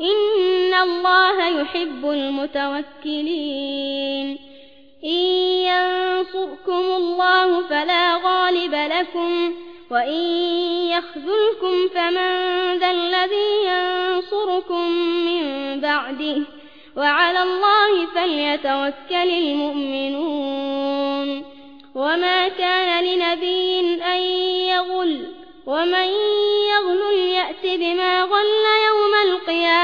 إن الله يحب المتوكلين. إن ينصركم الله فلا غالب لكم وإن يخذلكم فمن ذا الذي ينصركم من بعده. وعلى الله فليتوكل المؤمنون. وما كان لنبي أن يغل ومن يغل يأت بما غل يوم القيامة.